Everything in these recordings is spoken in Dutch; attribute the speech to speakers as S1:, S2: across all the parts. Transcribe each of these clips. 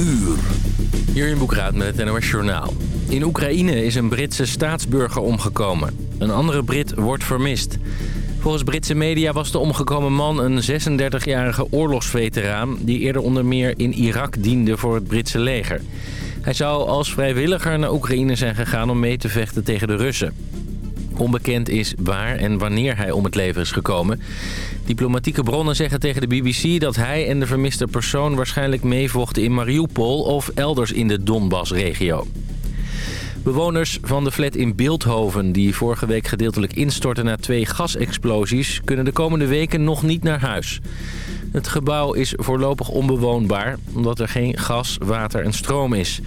S1: uur.
S2: Hier in Boekraad met het NOS Journaal. In Oekraïne is een Britse staatsburger omgekomen. Een andere Brit wordt vermist. Volgens Britse media was de omgekomen man een 36-jarige oorlogsveteraan... die eerder onder meer in Irak diende voor het Britse leger. Hij zou als vrijwilliger naar Oekraïne zijn gegaan om mee te vechten tegen de Russen. Onbekend is waar en wanneer hij om het leven is gekomen. Diplomatieke bronnen zeggen tegen de BBC dat hij en de vermiste persoon waarschijnlijk meevochten in Mariupol of elders in de Donbass-regio. Bewoners van de flat in Beeldhoven, die vorige week gedeeltelijk instortten na twee gasexplosies, kunnen de komende weken nog niet naar huis. Het gebouw is voorlopig onbewoonbaar, omdat er geen gas, water en stroom is.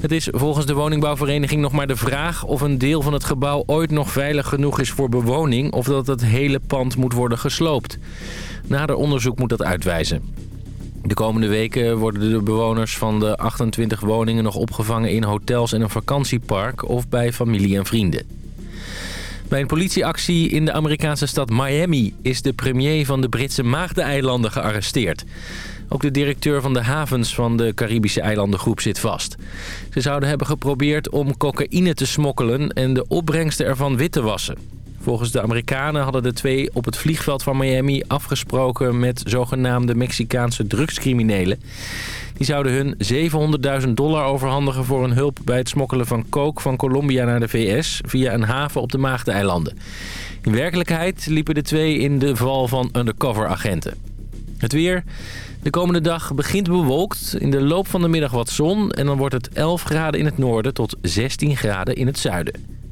S2: Het is volgens de woningbouwvereniging nog maar de vraag of een deel van het gebouw ooit nog veilig genoeg is voor bewoning of dat het hele pand moet worden gesloopt. Nader onderzoek moet dat uitwijzen. De komende weken worden de bewoners van de 28 woningen nog opgevangen in hotels en een vakantiepark of bij familie en vrienden. Bij een politieactie in de Amerikaanse stad Miami is de premier van de Britse Maagdeneilanden gearresteerd. Ook de directeur van de havens van de Caribische eilandengroep zit vast. Ze zouden hebben geprobeerd om cocaïne te smokkelen en de opbrengsten ervan wit te wassen. Volgens de Amerikanen hadden de twee op het vliegveld van Miami afgesproken met zogenaamde Mexicaanse drugscriminelen. Die zouden hun 700.000 dollar overhandigen voor hun hulp bij het smokkelen van coke van Colombia naar de VS via een haven op de Maagdeneilanden. In werkelijkheid liepen de twee in de val van undercover agenten. Het weer. De komende dag begint bewolkt. In de loop van de middag wat zon. En dan wordt het 11 graden in het noorden tot 16 graden in het zuiden.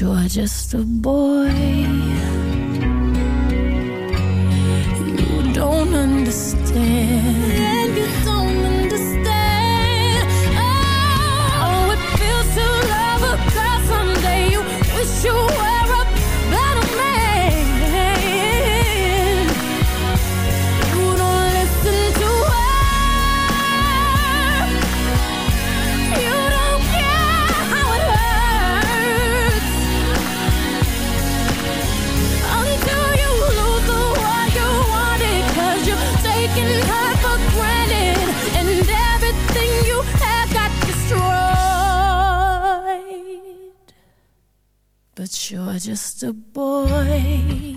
S3: You're just a boy. You don't understand. You're just a boy.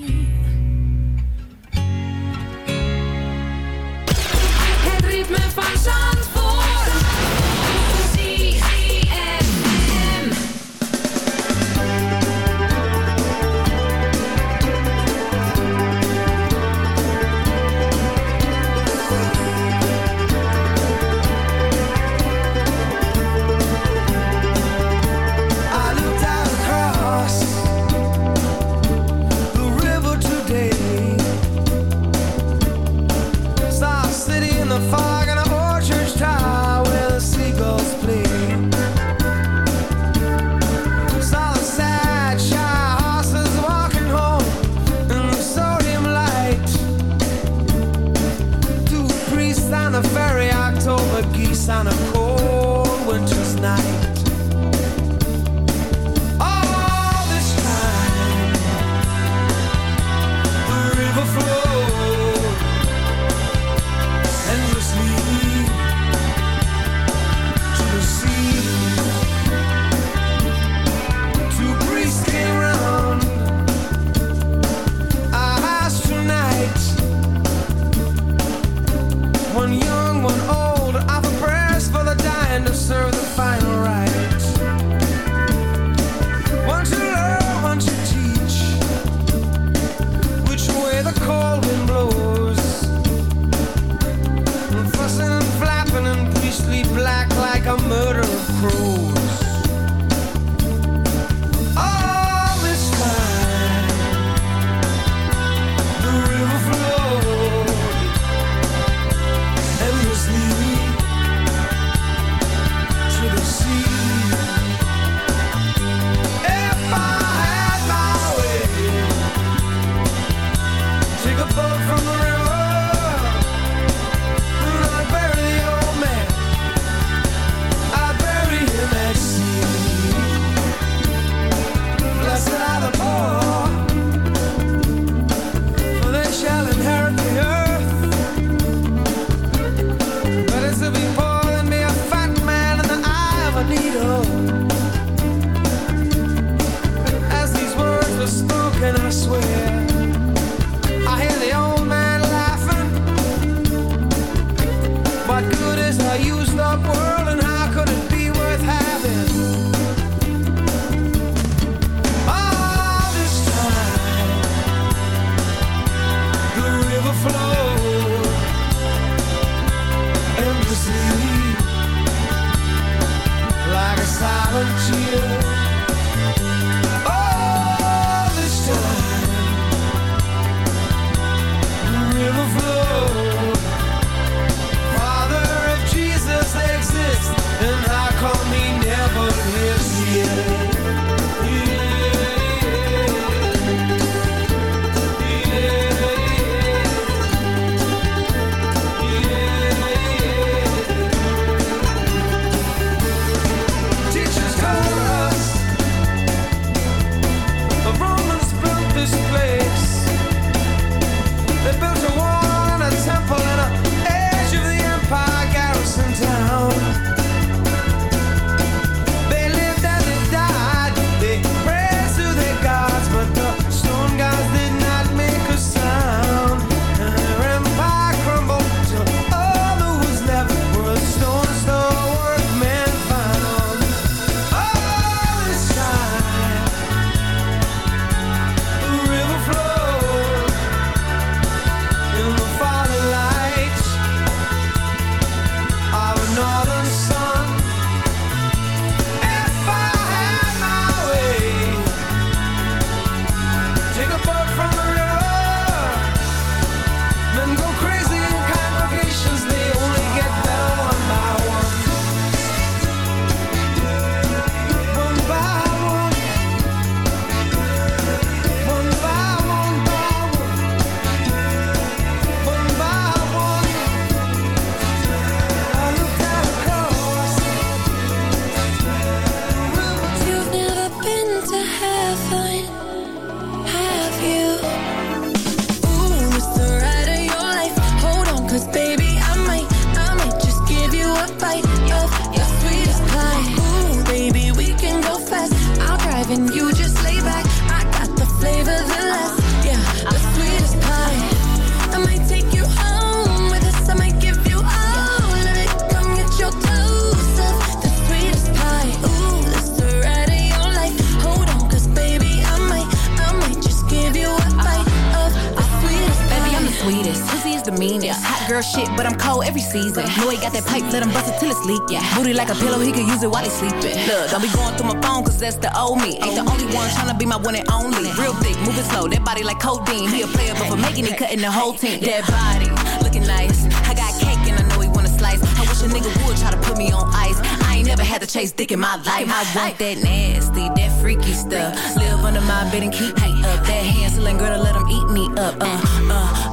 S3: Yeah.
S4: Like a pillow, he could use it while he's sleeping. Look, don't be going through my phone, cause that's the old me. Ain't the only one tryna be my one and only. Real thick, moving slow, that body like codeine. He a player, but for making it, cutting the whole team. That body, looking nice. I got cake and I know he wanna slice. I wish a nigga would try to put me on ice. I ain't never had to chase dick in my life. I want that nasty, that freaky stuff. Live under my bed and keep me up. That Hansel girl to let him eat me up. Uh, uh,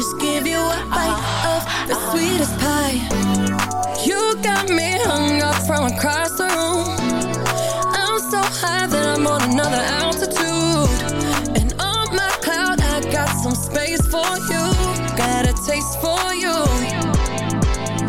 S3: just give you a bite of the sweetest pie. You got me hung up from across the room. I'm so high that I'm on another altitude. And on my cloud, I got some space for you. Got a taste for you.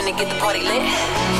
S4: finna get the party lit.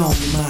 S5: on my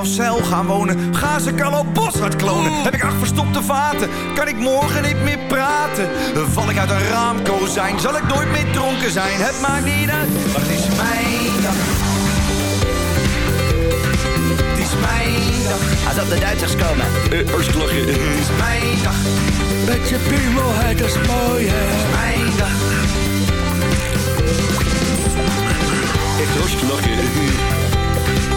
S6: Delfzijl gaan wonen, gaan ze Carlo Boshart klonen. Heb ik acht verstopte vaten, kan ik morgen niet meer praten. Val ik uit een raamkozijn, zal ik nooit meer dronken zijn. Het maakt niet uit, maar het is mijn dag. Het is mijn dag.
S7: Als op de Duitsers komen.
S6: Uh, Oostlachen. Het is mijn dag. Met je piemelheid, dat is mooi hè. Het is mijn dag. Echt hartstikke lachen.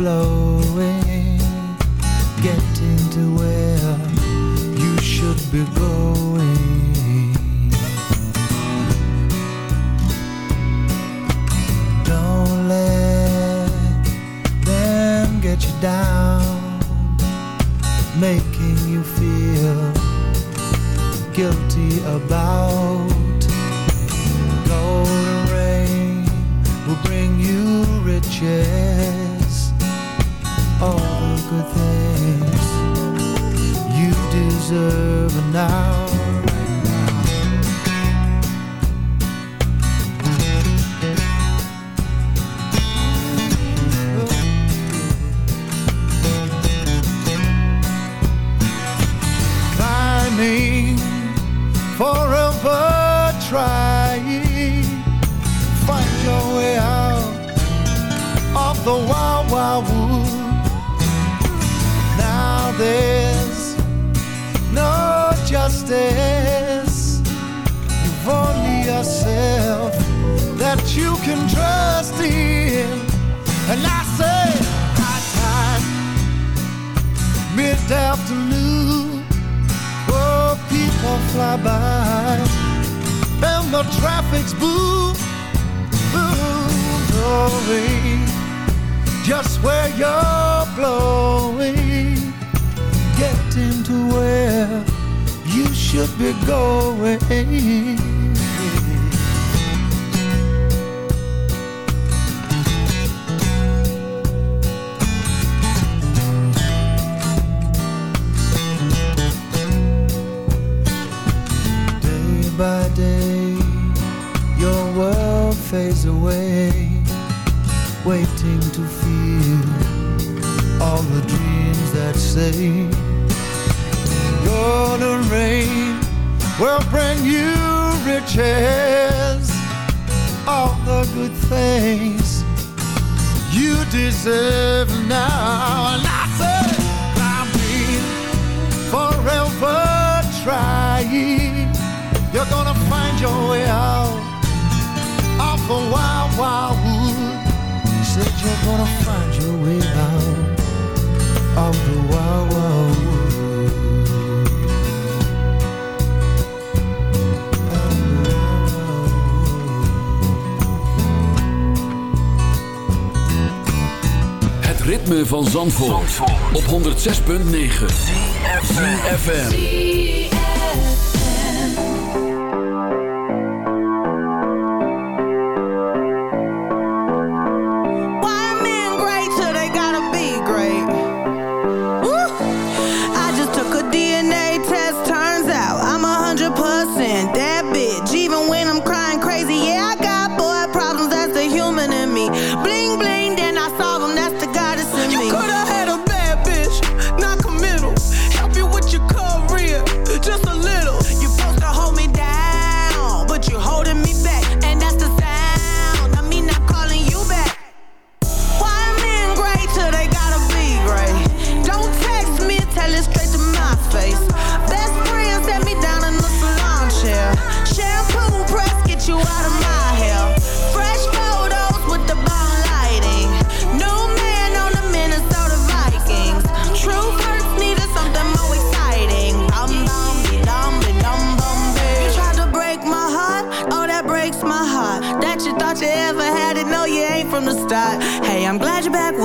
S8: blowing, getting to where you should be going. Fades away, waiting to feel all the dreams that say, Golden rain will bring you riches, all the good things you deserve now. And I say, I've forever trying. You're gonna find your way out the wild, wild wood. Said you're gonna find your way out of the wild, wild wood.
S1: Het ritme van Zandvoort, op 106.9 FM.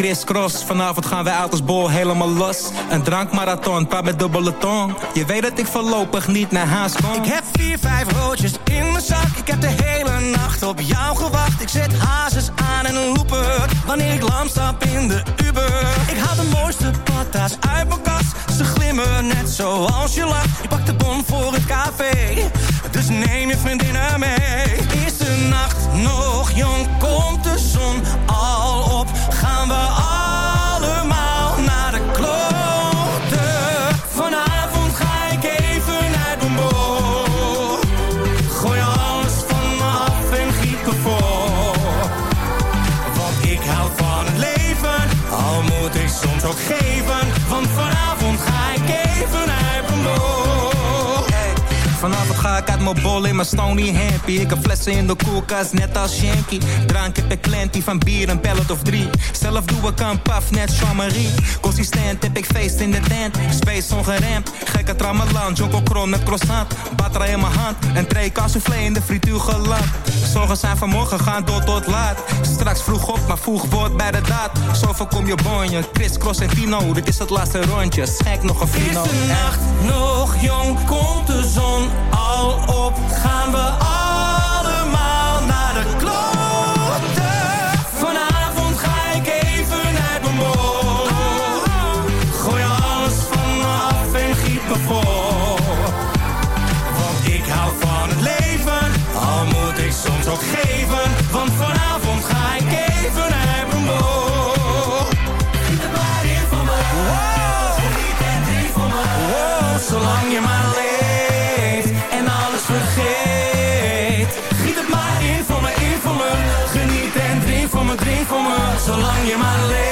S9: En Chris Cross. Vanavond gaan wij uit als bol helemaal los. Een drankmarathon, paar met dubbele tong. Je weet dat ik voorlopig niet naar huis kom.
S10: Ik heb vier, vijf roodjes in mijn zak. Ik heb de hele nacht op jou gewacht. Ik zet hazes aan en een looper. Wanneer ik lam stap in de Uber. Ik haal de mooiste patas uit mijn kast. Ze glimmen net zoals je lacht. Ik pak de bon voor het café. Dus neem je vriendinnen mee. Is de nacht nog jong? Komt de zon al op? Gaan we allemaal Vanavond ga ik uit mijn bol
S9: in mijn stony happy. Ik heb flessen in de koelkast, net als Shanky. Drank heb ik klantie van bier, een pellet of drie. Zelf doe ik een paf, net Jean-Marie. Consistent heb ik feest in de tent. Space ongeremd, gekke tramalan. Jonko kron met croissant. Batra in mijn hand, een tray soufflé in de frituur geland. Zorgen zijn vanmorgen, gaan door tot laat. Straks vroeg op, maar vroeg wordt bij de daad. Zo voorkom je bonje, Chris, Cross en Tino. Dit is het laatste rondje, schijk nog een
S10: Is
S9: fino.
S10: de nacht nog jong? Komt de zon al op? Gaan we allemaal
S8: you're my lady.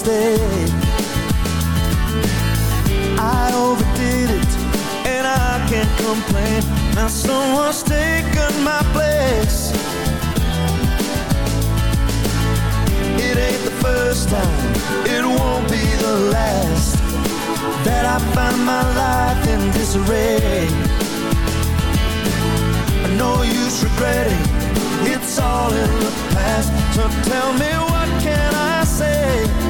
S8: Mistake. I overdid it, and I can't complain. Now someone's taken my place. It ain't the first time, it won't be the last. That I find my life in disarray I no use regretting It's all in the past So tell me what can I say